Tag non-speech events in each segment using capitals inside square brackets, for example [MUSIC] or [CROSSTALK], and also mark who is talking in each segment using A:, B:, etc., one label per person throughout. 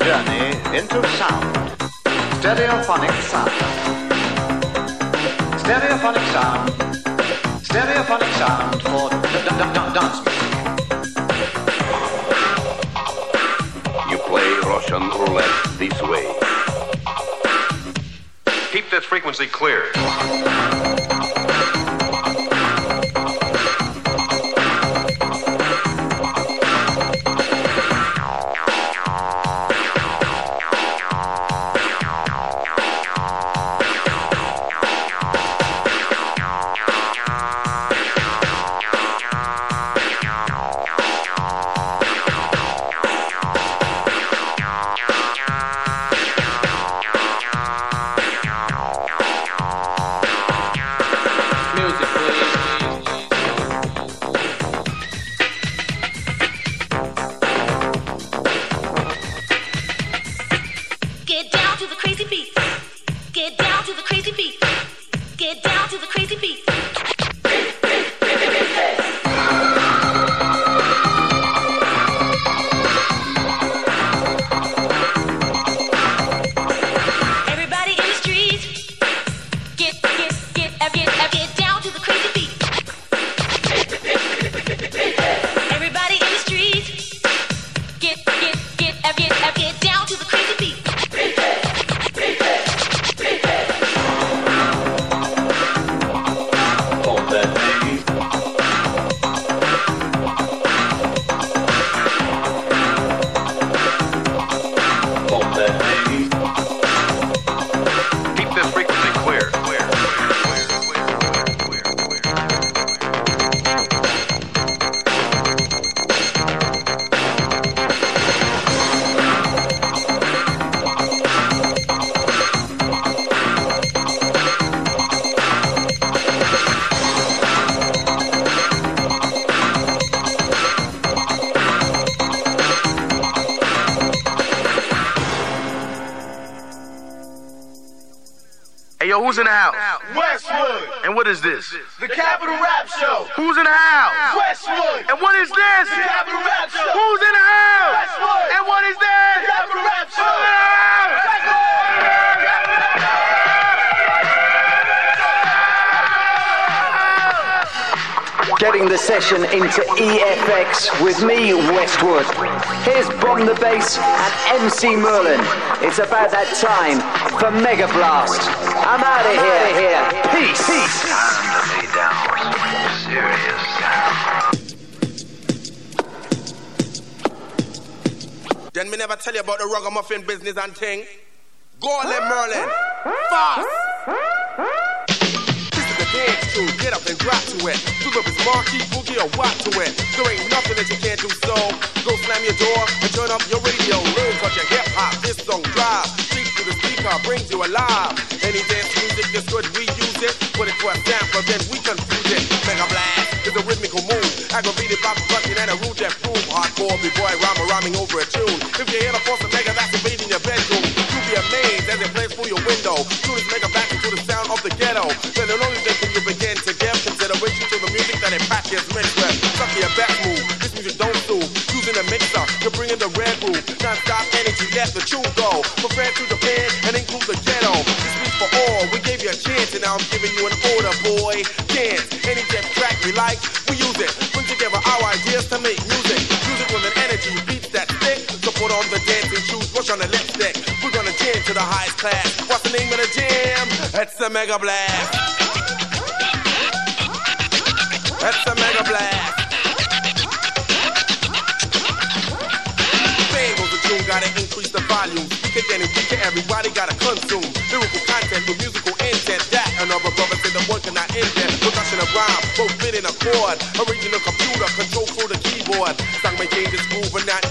A: a journey into sound. Stereophonic sound. Stereophonic sound. Stereophonic sound for d- d- d- dance music.
B: You play Russian roulette this way. Keep this frequency clear.
C: Who's in the house?
D: Westwood,
C: And what is this?
D: the Capital Rap Show.
C: Who's in the house?
D: Westwood,
C: And what is this?
D: the Capital Rap Show.
C: Who's in the house?
D: Westwood.
C: And what is this?
D: The Capital Rap
C: Who's in the
D: Show.
C: house?
E: Getting the session into EFX with me, Westwood. Here's Bomb the Bass and MC Merlin. It's about that time for Mega Blast. I'm out of here. Peace. Peace.
A: Time to lay down some serious sound.
D: Then me never tell you about the ragamuffin business and thing. Go on, Merlin. Fast. The tune. Get up and drop to it. Up his marquee boogie or rock to it. There ain't nothing that you can't do so. Go slam your door and turn up your radio. Learn cause your hip hop. This song drive. Street to the speaker brings you alive. Any dance music that's good, we use it. Put it to a sample, then we confuse it. Mega blast is a rhythmical move. Aggravated by percussion and a rude that prove. Hardcore b-boy rhymer rhyming over a tune. If you hear the force of mega, that's invading your bedroom. You'll be amazed as it plays through your window. Tune is mega back into the sound of the ghetto. Then the only gives mixed rep. Suck your back move. This music don't do. Using a mixer, you're bringing the Red Bull. Non-stop energy, that's the true goal. From France to Japan and include the ghetto. This week for all, we gave you a chance and now I'm giving you an order, boy. Dance any death track we like, we use it. Bring together our ideas to make music. Music with an energy, beats that thick. So put on the dancing shoes, brush on the lipstick. We're gonna jam to the highest class. What's the name of the jam? It's the Mega Blast. It's the Mega Blast. Fables the tune gotta increase the volume. Weaker than it weaker, everybody gotta consume. Lyrical content with musical intent. That and other brothers in the one cannot end that. Production of rhyme, both fit in a chord. Original computer, control through the keyboard. Song maintain this groove and not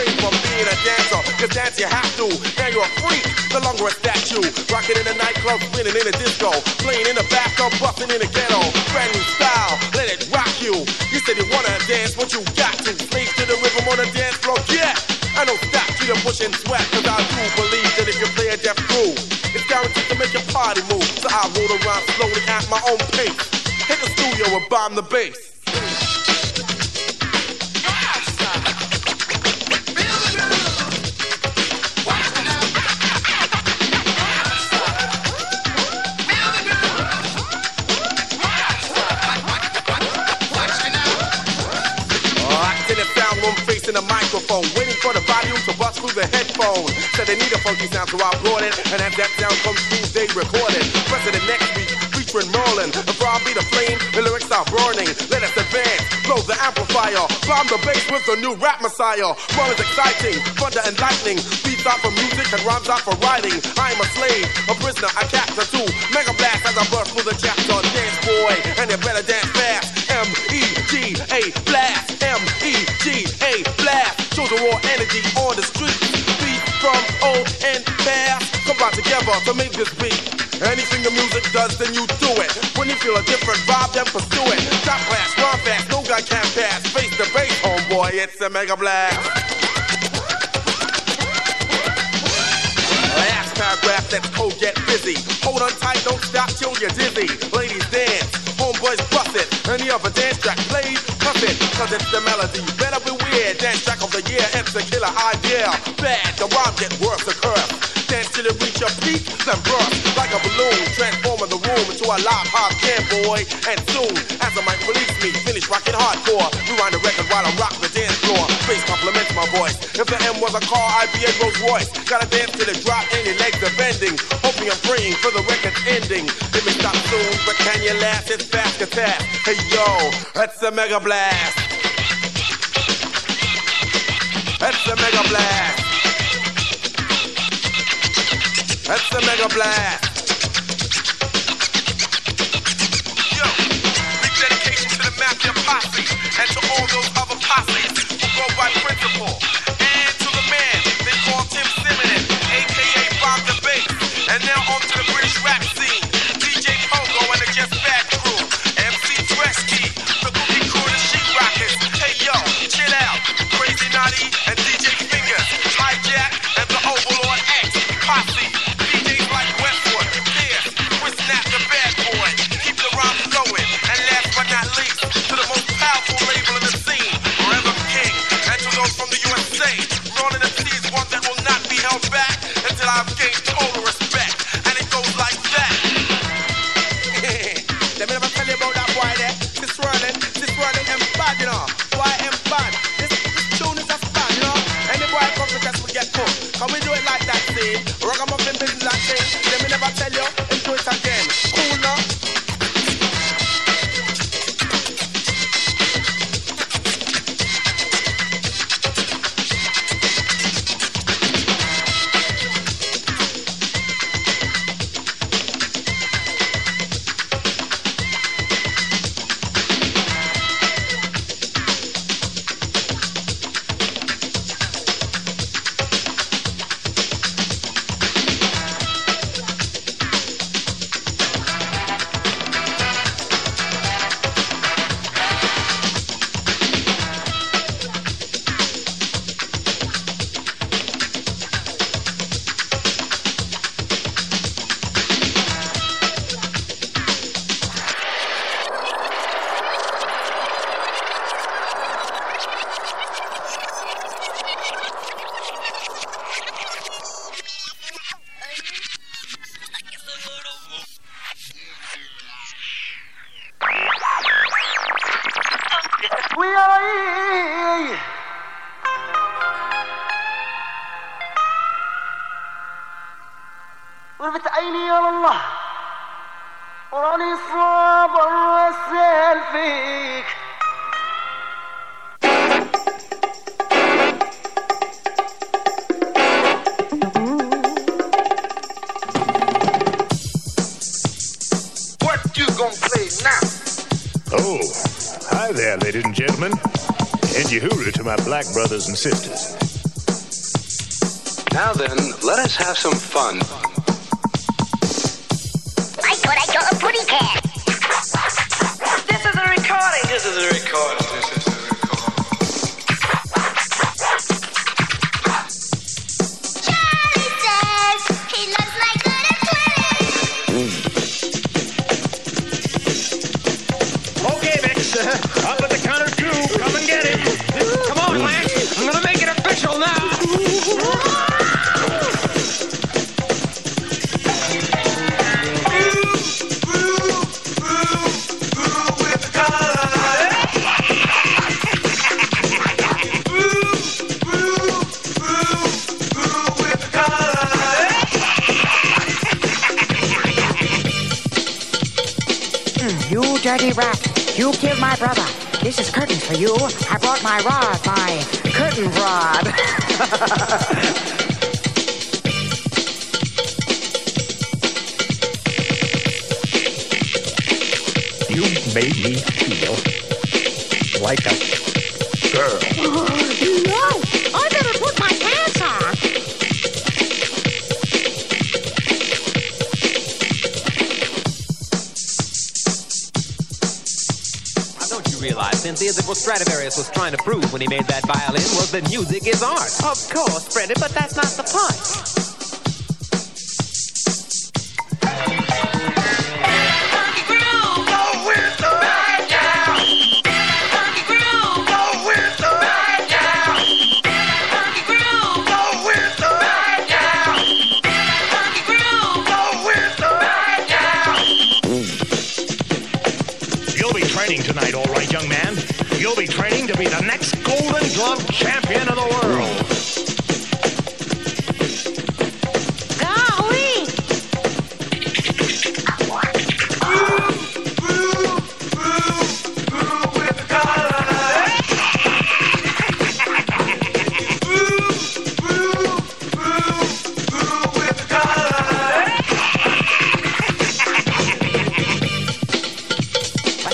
D: refrain from being a dancer. Cause dance you have to. Now you're a freak, no longer a statue. Rocking in a nightclub, spinning in a disco. Playing in the bathtub, busting in a ghetto. Brand new style, let it rock you. You said you wanna dance, but you got to. Slave to the rhythm on the dance floor, yeah. I don't stop you to push and sweat, cause I do believe that if you play a deaf groove, it's guaranteed to make your body move. So I roll around slowly at my own pace. Hit the studio and bomb the bass. Facing the microphone, waiting for the volume to bust through the headphone. Said they need a funky sound, so I brought it, and as that sound comes through, they record it. The next week, featuring Merlin. Before I be the flame, the lyrics are burning. Let us advance, blow the amplifier, bomb the bass with the new rap messiah. Merlin's exciting, thunder and lightning. Beats out for music and rhymes out for writing. I'm a slave, a prisoner, a capture two. Mega blast as I burst through the chapter. Dance boy, and you better dance fast. M E G A blast, M E raw energy on the street. Beat from old and fast. Combine together to make this beat. Anything the music does, then you do it. When you feel a different vibe, then pursue it. Top class, run fast, no guy can pass. Face to face, homeboy, it's a mega blast. Last paragraph, let's go get busy. Hold on tight, don't stop till you're dizzy. Ladies dance, homeboys bust it. Any other dance track played, cuss it. Cause it's the melody, better beware. Dance track a killer idea. Bad, the rhyme get worse, a curse. Dance till it reach a peak, then burst. Like a balloon, transforming the room into a live hot can boy. And soon, as the mic release me, finish rocking hardcore. Rewind the record while I rock the dance floor. Bass compliments my voice. If the M was a car, I'd be a Rolls Royce. Gotta dance till it drop and your legs are bending. Hoping and praying for the record's ending. Let me stop soon, but can you last? It's fast attack. Hey yo, that's the mega blast. That's the mega blast. That's the mega blast. Yo, big dedication to the Mafia Posse and to all those other posses who go by principle. There,
F: ladies and gentlemen. And Yahoo to my black brothers and sisters.
G: Now then, let us have some fun.
F: Up at the count
H: brother. This is curtains for you. I brought my rod, my curtain rod. [LAUGHS]
F: You made me feel like a girl. [GASPS]
H: no! I better put my
I: Cynthia, that what Stradivarius was trying to prove when he made that violin was that music is art? Of course, Freddie, but that's not the point.
F: Tonight, Glove champion of the world.
H: Golly!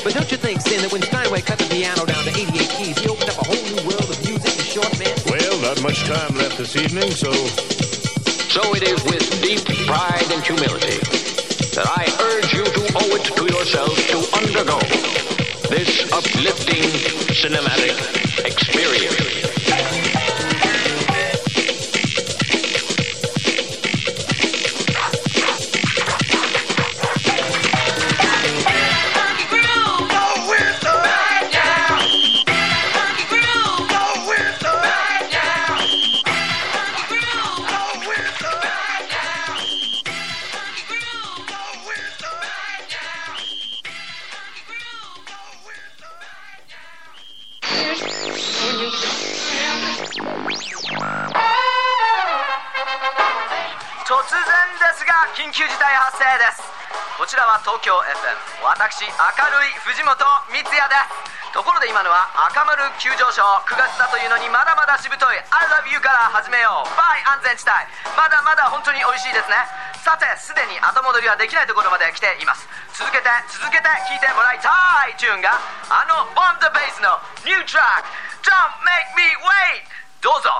I: But don't you think, Sin, that when Steinway cut the piano down to 88 keys,
F: not much time left this evening, so
G: So it is with deep pride and humility that I urge you to owe it to yourself to undergo this uplifting cinematic experience.
E: 緊急事態発生です。こちらは東京 FM 私明るい藤本光也です。ところで今のは赤丸急上昇。9月だというのにまだまだしぶとい I love you から始めよう。by 安全地帯。まだまだ本当に美味しいですね。さてすでに後戻りはできないところまで来ています。続けて続けて聴いてもらいたいチューンがあのボンドベースのニュートラック。Don't make me wait どうぞ。